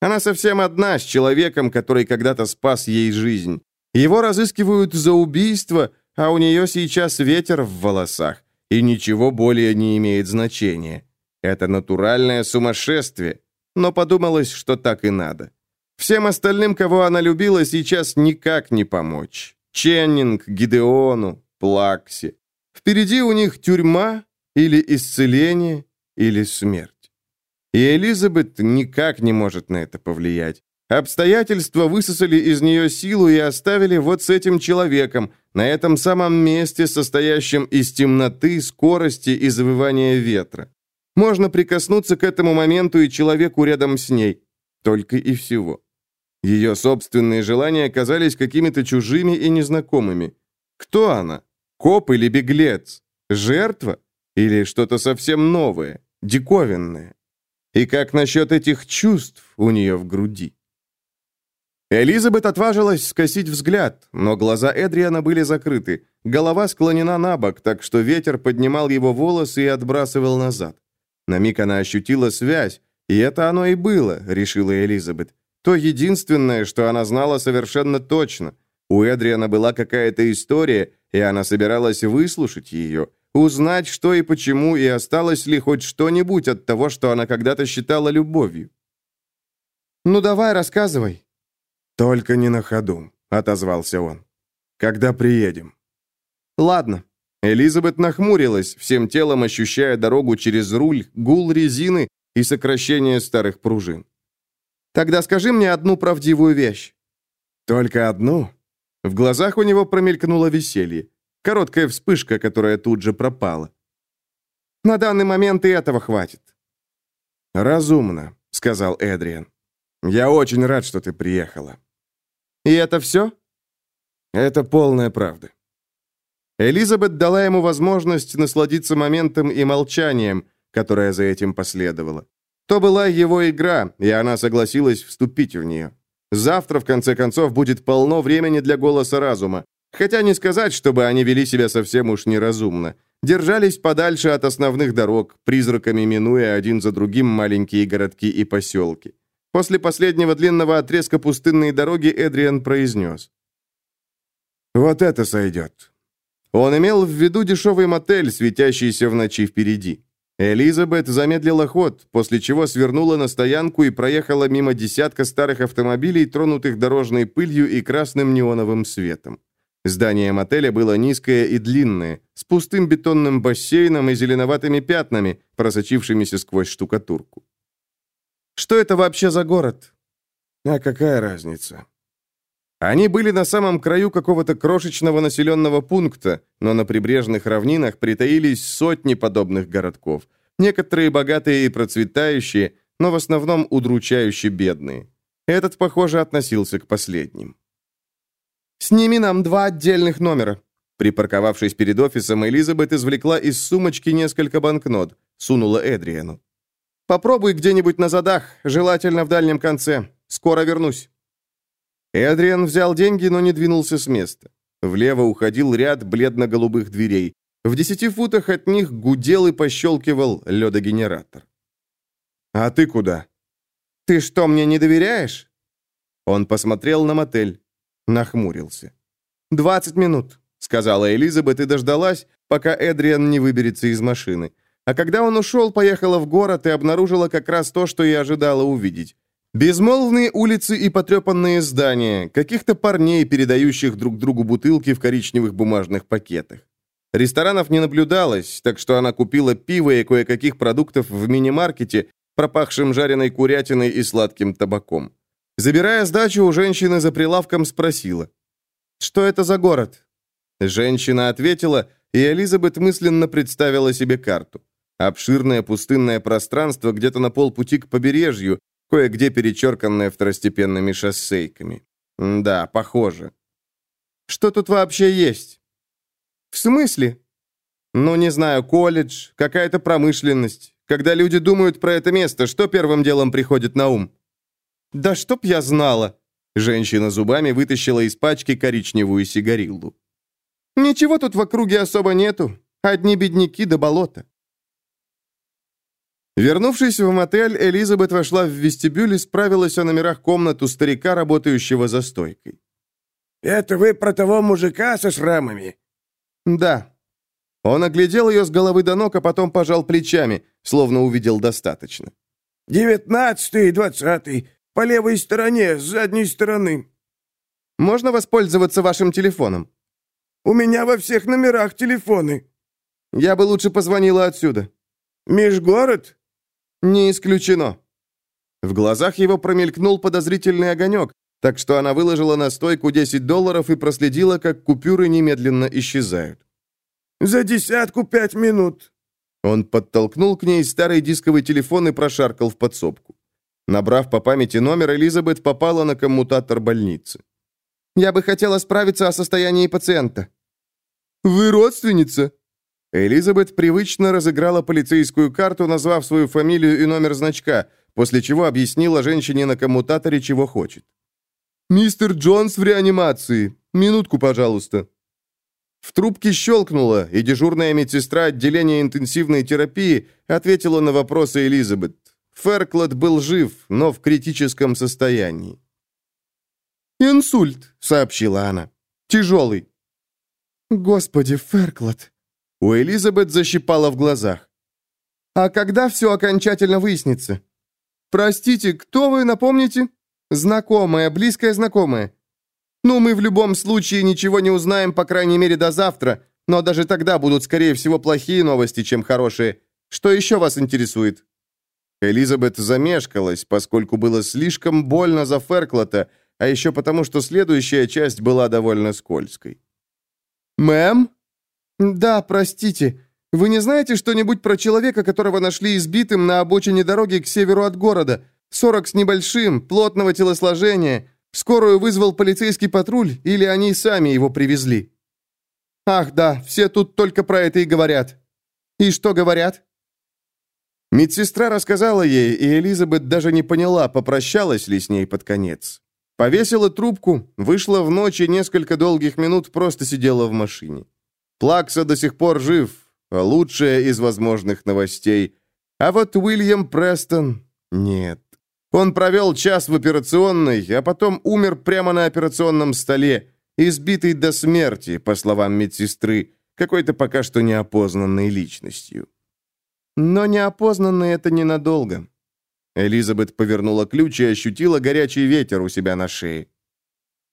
Speaker 1: Она совсем одна с человеком, который когда-то спас ей жизнь. Его разыскивают за убийство, а у нее сейчас ветер в волосах, и ничего более не имеет значения. Это натуральное сумасшествие, но подумалось, что так и надо. Всем остальным, кого она любила, сейчас никак не помочь. Ченнинг, Гидеону, Плакси. Впереди у них тюрьма или исцеление, или смерть. И Элизабет никак не может на это повлиять. Обстоятельства высосали из нее силу и оставили вот с этим человеком, на этом самом месте, состоящем из темноты, скорости и завывания ветра. Можно прикоснуться к этому моменту и человеку рядом с ней. Только и всего. Ее собственные желания казались какими-то чужими и незнакомыми. Кто она? Коп или беглец? Жертва? Или что-то совсем новое, диковинное? И как насчет этих чувств у нее в груди? Элизабет отважилась скосить взгляд, но глаза Эдриана были закрыты, голова склонена на бок, так что ветер поднимал его волосы и отбрасывал назад. На миг она ощутила связь, и это оно и было, решила Элизабет. То единственное, что она знала совершенно точно. У Эдриана была какая-то история, и она собиралась выслушать ее, узнать, что и почему, и осталось ли хоть что-нибудь от того, что она когда-то считала любовью. «Ну давай, рассказывай». «Только не на ходу», — отозвался он. «Когда приедем?» «Ладно». Элизабет нахмурилась, всем телом ощущая дорогу через руль, гул резины и сокращение старых пружин. Тогда скажи мне одну правдивую вещь». «Только одну?» В глазах у него промелькнуло веселье. Короткая вспышка, которая тут же пропала. «На данный момент и этого хватит». «Разумно», — сказал Эдриан. «Я очень рад, что ты приехала». «И это все?» «Это полная правда». Элизабет дала ему возможность насладиться моментом и молчанием, которое за этим последовало. То была его игра, и она согласилась вступить в нее. Завтра, в конце концов, будет полно времени для голоса разума. Хотя не сказать, чтобы они вели себя совсем уж неразумно. Держались подальше от основных дорог, призраками минуя один за другим маленькие городки и поселки. После последнего длинного отрезка пустынной дороги Эдриан произнес. «Вот это сойдет». Он имел в виду дешевый мотель, светящийся в ночи впереди. Элизабет замедлила ход, после чего свернула на стоянку и проехала мимо десятка старых автомобилей, тронутых дорожной пылью и красным неоновым светом. Здание мотеля было низкое и длинное, с пустым бетонным бассейном и зеленоватыми пятнами, просочившимися сквозь штукатурку. «Что это вообще за город?» «А какая разница?» Они были на самом краю какого-то крошечного населенного пункта, но на прибрежных равнинах притаились сотни подобных городков. Некоторые богатые и процветающие, но в основном удручающе бедные. Этот, похоже, относился к последним. «Сними нам два отдельных номера». Припарковавшись перед офисом, Элизабет извлекла из сумочки несколько банкнот, сунула Эдриану. «Попробуй где-нибудь на задах, желательно в дальнем конце. Скоро вернусь». Эдриан взял деньги, но не двинулся с места. Влево уходил ряд бледно-голубых дверей. В десяти футах от них гудел и пощелкивал ледогенератор. «А ты куда?» «Ты что, мне не доверяешь?» Он посмотрел на мотель, нахмурился. «Двадцать минут», — сказала Элизабет и дождалась, пока Эдриан не выберется из машины. А когда он ушел, поехала в город и обнаружила как раз то, что и ожидала увидеть. Безмолвные улицы и потрепанные здания, каких-то парней, передающих друг другу бутылки в коричневых бумажных пакетах. Ресторанов не наблюдалось, так что она купила пиво и кое-каких продуктов в мини-маркете, пропахшим жареной курятиной и сладким табаком. Забирая сдачу, у женщины за прилавком спросила. «Что это за город?» Женщина ответила, и Элизабет мысленно представила себе карту. Обширное пустынное пространство где-то на полпути к побережью, кое-где перечерканное второстепенными шоссейками. Да, похоже. Что тут вообще есть? В смысле? Ну, не знаю, колледж, какая-то промышленность. Когда люди думают про это место, что первым делом приходит на ум? Да чтоб я знала. Женщина зубами вытащила из пачки коричневую сигариллу. Ничего тут в округе особо нету. Одни бедняки до болота. Вернувшись в мотель, Элизабет вошла в вестибюль и справилась о номерах комнат у старика, работающего за стойкой.
Speaker 3: «Это вы про того мужика со шрамами?»
Speaker 1: «Да». Он оглядел ее с головы до ног, а потом пожал плечами, словно увидел достаточно.
Speaker 3: «Девятнадцатый и двадцатый. По левой стороне, с задней стороны».
Speaker 1: «Можно воспользоваться вашим телефоном?»
Speaker 3: «У меня во всех номерах телефоны».
Speaker 1: «Я бы лучше позвонила отсюда».
Speaker 3: «Межгород?»
Speaker 1: «Не исключено». В глазах его промелькнул подозрительный огонек, так что она выложила на стойку 10 долларов и проследила, как купюры немедленно исчезают.
Speaker 3: «За десятку пять минут».
Speaker 1: Он подтолкнул к ней старый дисковый телефон и прошаркал в подсобку. Набрав по памяти номер, Элизабет попала на коммутатор больницы. «Я бы хотела справиться о состоянии пациента». «Вы родственница?» Элизабет привычно разыграла полицейскую карту, назвав свою фамилию и номер значка, после чего объяснила женщине на коммутаторе, чего хочет. «Мистер Джонс в реанимации. Минутку, пожалуйста». В трубке щелкнуло, и дежурная медсестра отделения интенсивной терапии ответила на вопросы Элизабет. Ферклот был жив, но в критическом состоянии. «Инсульт», — сообщила она. «Тяжелый». «Господи, Ферклот», у Элизабет защипала в глазах. «А когда все окончательно выяснится?» «Простите, кто вы, напомните?» «Знакомая, близкая знакомая». «Ну, мы в любом случае ничего не узнаем, по крайней мере, до завтра, но даже тогда будут, скорее всего, плохие новости, чем хорошие. Что еще вас интересует?» Элизабет замешкалась, поскольку было слишком больно за Ферклота, а еще потому, что следующая часть была довольно скользкой. «Мэм?» «Да, простите. Вы не знаете что-нибудь про человека, которого нашли избитым на обочине дороги к северу от города? Сорок с небольшим, плотного телосложения. Скорую вызвал полицейский патруль, или они сами его привезли?» «Ах, да, все тут только про это и говорят». «И что говорят?» Медсестра рассказала ей, и Элизабет даже не поняла, попрощалась ли с ней под конец. Повесила трубку, вышла в ночь и несколько долгих минут просто сидела в машине. Плакса до сих пор жив, лучшая из возможных новостей. А вот Уильям Престон... Нет. Он провел час в операционной, а потом умер прямо на операционном столе, избитый до смерти, по словам медсестры, какой-то пока что неопознанной личностью. Но неопознанный это ненадолго. Элизабет повернула ключ и ощутила горячий ветер у себя на шее.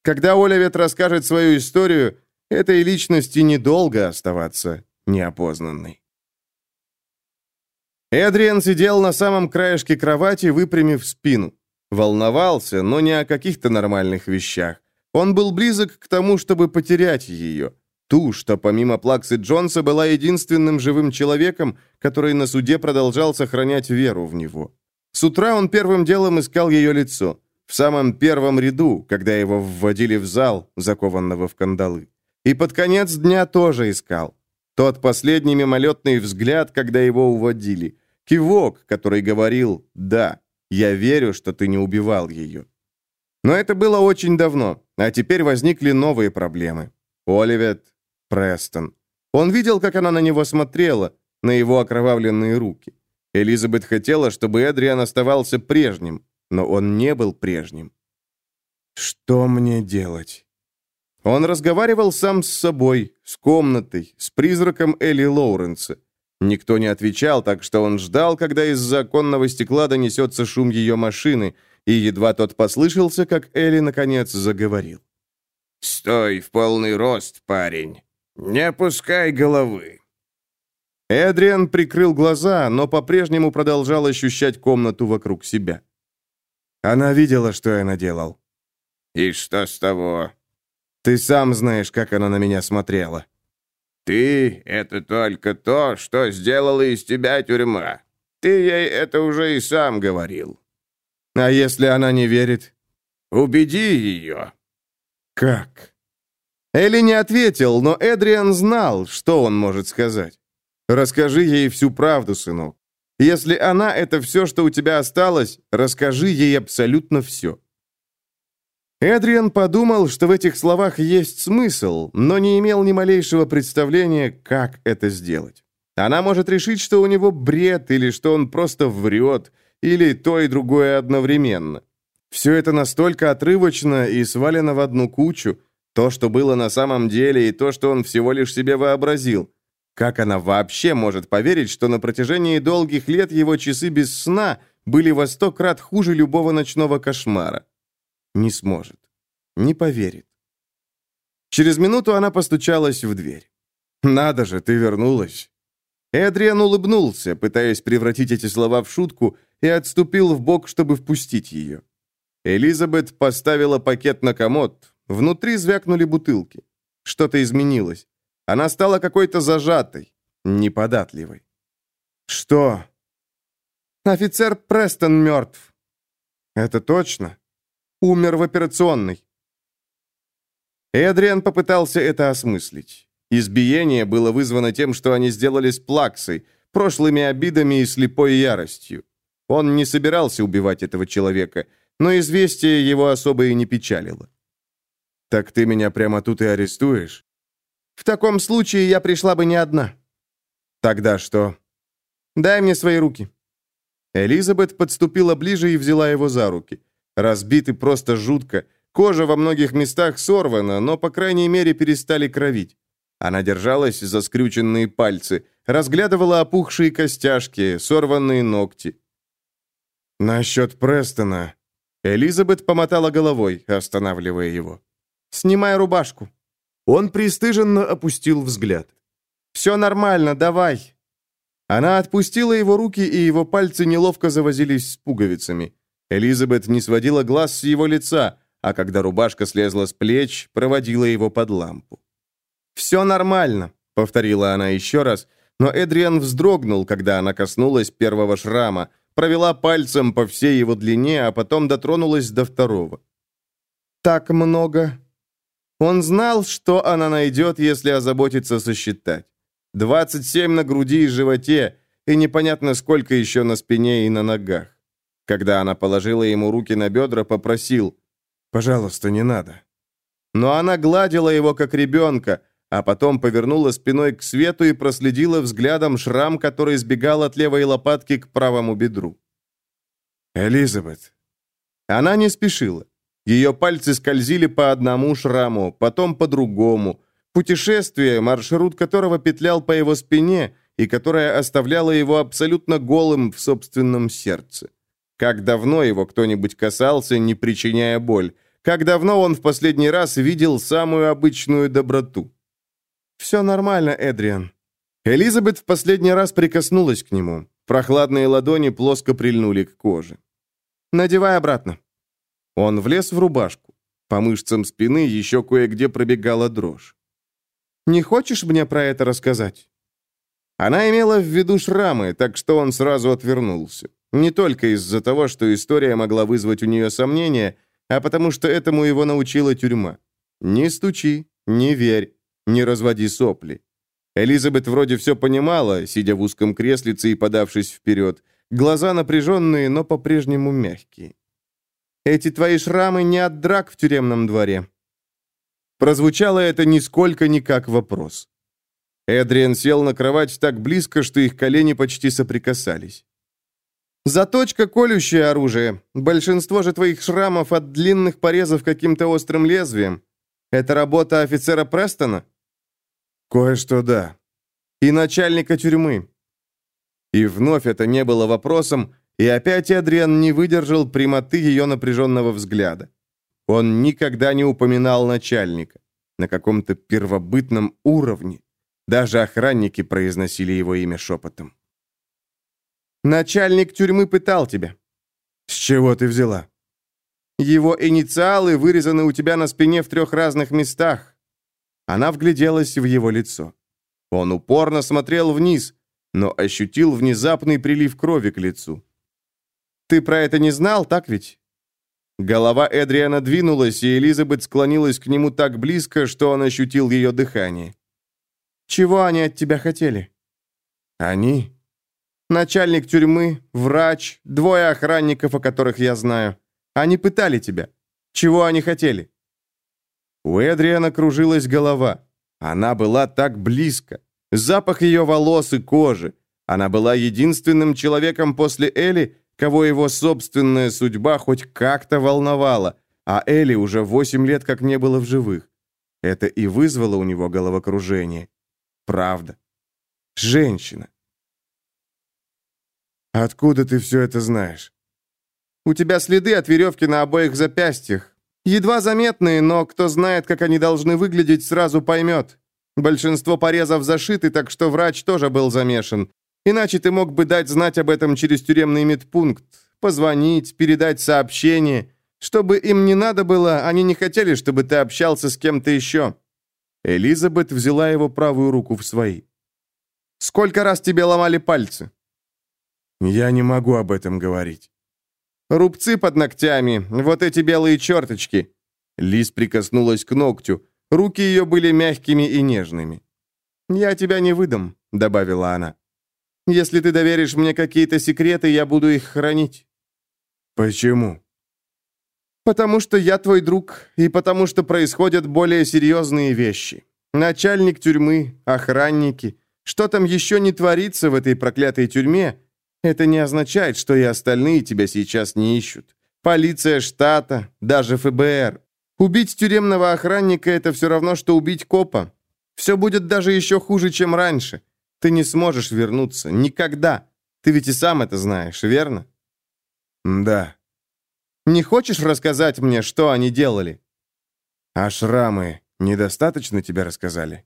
Speaker 1: Когда Оливет расскажет свою историю, этой личности недолго оставаться неопознанной. Эдриан сидел на самом краешке кровати, выпрямив спину. Волновался, но не о каких-то нормальных вещах. Он был близок к тому, чтобы потерять ее. Ту, что помимо Плаксы Джонса была единственным живым человеком, который на суде продолжал сохранять веру в него. С утра он первым делом искал ее лицо. В самом первом ряду, когда его вводили в зал, закованного в кандалы. И под конец дня тоже искал. Тот последний мимолетный взгляд, когда его уводили. Кивок, который говорил «Да, я верю, что ты не убивал ее». Но это было очень давно, а теперь возникли новые проблемы. Оливет, Престон. Он видел, как она на него смотрела, на его окровавленные руки. Элизабет хотела, чтобы Эдриан оставался прежним, но он не был прежним. «Что мне делать?» Он разговаривал сам с собой, с комнатой, с призраком Элли Лоуренса. Никто не отвечал, так что он ждал, когда из законного стекла донесется шум ее машины, и едва тот послышался, как Элли наконец заговорил.
Speaker 3: «Стой в полный рост, парень. Не опускай головы.
Speaker 1: Эдриан прикрыл глаза, но по-прежнему продолжал ощущать комнату вокруг себя. Она видела, что я наделал.
Speaker 3: «И что с того?»
Speaker 1: «Ты сам знаешь, как она на меня смотрела».
Speaker 3: «Ты — это только то, что сделала из тебя тюрьма. Ты ей это уже и сам говорил».
Speaker 1: «А если она не верит?»
Speaker 3: «Убеди ее».
Speaker 1: «Как?» Элли не ответил, но Эдриан знал, что он может сказать. Расскажи ей всю правду, сынок. Если она — это все, что у тебя осталось, расскажи ей абсолютно все». Эдриан подумал, что в этих словах есть смысл, но не имел ни малейшего представления, как это сделать. Она может решить, что у него бред, или что он просто врет, или то и другое одновременно. Все это настолько отрывочно и свалено в одну кучу, то, что было на самом деле, и то, что он всего лишь себе вообразил. Как она вообще может поверить, что на протяжении долгих лет его часы без сна были во сто крат хуже любого ночного кошмара? Не сможет. Не поверит. Через минуту она постучалась в дверь. «Надо же, ты вернулась!» Эдриан улыбнулся, пытаясь превратить эти слова в шутку, и отступил в бок, чтобы впустить ее. Элизабет поставила пакет на комод. Внутри звякнули бутылки. Что-то изменилось. Она стала какой-то зажатой, неподатливой. «Что?» «Офицер Престон мертв». «Это точно?» «Умер в операционной». Эдриан попытался это осмыслить. Избиение было вызвано тем, что они сделали с Плаксой, прошлыми обидами и слепой яростью. Он не собирался убивать этого человека, но известие его особо и не печалило. «Так ты меня прямо тут и арестуешь?» В таком случае я пришла бы не одна». «Тогда что?» «Дай мне свои руки». Элизабет подступила ближе и взяла его за руки. Разбиты просто жутко. Кожа во многих местах сорвана, но, по крайней мере, перестали кровить. Она держалась за скрюченные пальцы, разглядывала опухшие костяшки, сорванные ногти. «Насчет Престона...» Элизабет помотала головой, останавливая его. «Снимай рубашку». Он пристыженно опустил взгляд. «Все нормально, давай!» Она отпустила его руки, и его пальцы неловко завозились с пуговицами. Элизабет не сводила глаз с его лица, а когда рубашка слезла с плеч, проводила его под лампу. «Все нормально», — повторила она еще раз, но Эдриан вздрогнул, когда она коснулась первого шрама, провела пальцем по всей его длине, а потом дотронулась до второго. «Так много он знал, что она найдет, если озаботится сосчитать. 27 на груди и животе, и непонятно сколько еще на спине и на ногах. Когда она положила ему руки на бедра, попросил, Пожалуйста, не надо».
Speaker 2: Но она гладила его, как ребенка, а потом повернула спиной к свету и проследила взглядом шрам, который сбегал от левой лопатки к правому бедру.
Speaker 1: «Элизабет».
Speaker 2: Она не спешила. Ее пальцы скользили по одному шраму, потом по другому. Путешествие, маршрут которого петлял по его спине и которое оставляло его абсолютно голым в собственном сердце. Как давно его кто-нибудь касался, не причиняя боль. Как давно он в последний раз видел самую обычную доброту. «Все нормально, Эдриан». Элизабет в последний раз прикоснулась к нему. Прохладные ладони плоско прильнули к коже. «Надевай обратно». Он влез в рубашку. По мышцам спины еще кое-где пробегала дрожь. «Не хочешь мне про это рассказать?» Она имела в виду шрамы, так что он сразу отвернулся. Не только из-за того, что история могла вызвать у нее сомнения, а потому что этому его научила тюрьма. «Не стучи, не верь, не разводи сопли. Элизабет вроде все понимала, сидя в узком креслице и подавшись вперед. Глаза напряженные, но по-прежнему мягкие. «Эти твои шрамы не от драк в тюремном дворе». Прозвучало это нисколько не как вопрос. Эдриан сел на кровать так близко, что их колени почти соприкасались. «Заточка — колющее оружие. Большинство же твоих шрамов от длинных порезов каким-то острым лезвием. Это работа офицера Престона?»
Speaker 1: «Кое-что да».
Speaker 2: «И начальника тюрьмы». И вновь это не было вопросом, и опять Адриан не выдержал прямоты ее напряженного взгляда. Он никогда не упоминал начальника. На каком-то первобытном уровне. Даже охранники произносили его имя шепотом. «Начальник тюрьмы пытал тебя».
Speaker 1: «С чего ты взяла?»
Speaker 2: «Его инициалы вырезаны у тебя на спине в трех разных местах. Она вгляделась в его лицо. Он упорно смотрел вниз, но ощутил внезапный прилив крови к лицу. «Ты про это не знал, так ведь?» Голова Эдриана двинулась, и Элизабет склонилась к нему так близко, что он ощутил ее дыхание. «Чего они от тебя хотели?»
Speaker 1: «Они?»
Speaker 2: «Начальник тюрьмы, врач, двое охранников, о которых я знаю. Они пытали тебя. Чего они хотели?» У Эдриана кружилась голова. Она была так близко. Запах ее волос и кожи. Она была единственным человеком после Эли, кого его собственная судьба хоть как-то волновала, а Эли уже восемь лет как не было в живых. Это и вызвало у него головокружение. Правда. Женщина.
Speaker 1: «Откуда ты все это знаешь?»
Speaker 2: «У тебя следы от веревки на обоих запястьях. Едва заметные, но кто знает, как они должны выглядеть, сразу поймет. Большинство порезов зашиты, так что врач тоже был замешан. Иначе ты мог бы дать знать об этом через тюремный медпункт, позвонить, передать сообщение. Чтобы им не надо было, они не хотели, чтобы ты общался с кем-то еще». Элизабет взяла его правую руку в свои. «Сколько раз тебе ломали пальцы?»
Speaker 1: «Я не могу об этом говорить».
Speaker 2: Рубцы под ногтями, вот эти белые черточки». Лис прикоснулась к ногтю. Руки ее были мягкими и нежными. «Я тебя не выдам», — добавила она. «Если ты доверишь мне какие-то секреты, я буду их хранить».
Speaker 1: «Почему?»
Speaker 2: «Потому что я твой друг, и потому что происходят более серьезные вещи. Начальник тюрьмы, охранники. Что там еще не творится в этой проклятой тюрьме, это не означает, что и остальные тебя сейчас не ищут. Полиция штата, даже ФБР. Убить тюремного охранника – это все равно, что убить копа. Все будет даже еще хуже, чем раньше. Ты не сможешь вернуться. Никогда. Ты ведь и сам это знаешь, верно?
Speaker 1: Да.
Speaker 2: Не хочешь рассказать мне, что они делали?
Speaker 1: А шрамы недостаточно тебе рассказали?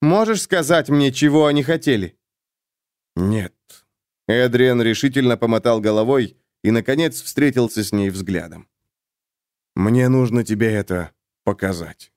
Speaker 2: Можешь сказать мне, чего они хотели?
Speaker 1: Нет.
Speaker 2: Эдриан решительно помотал головой и, наконец, встретился с ней взглядом.
Speaker 1: «Мне нужно тебе это показать».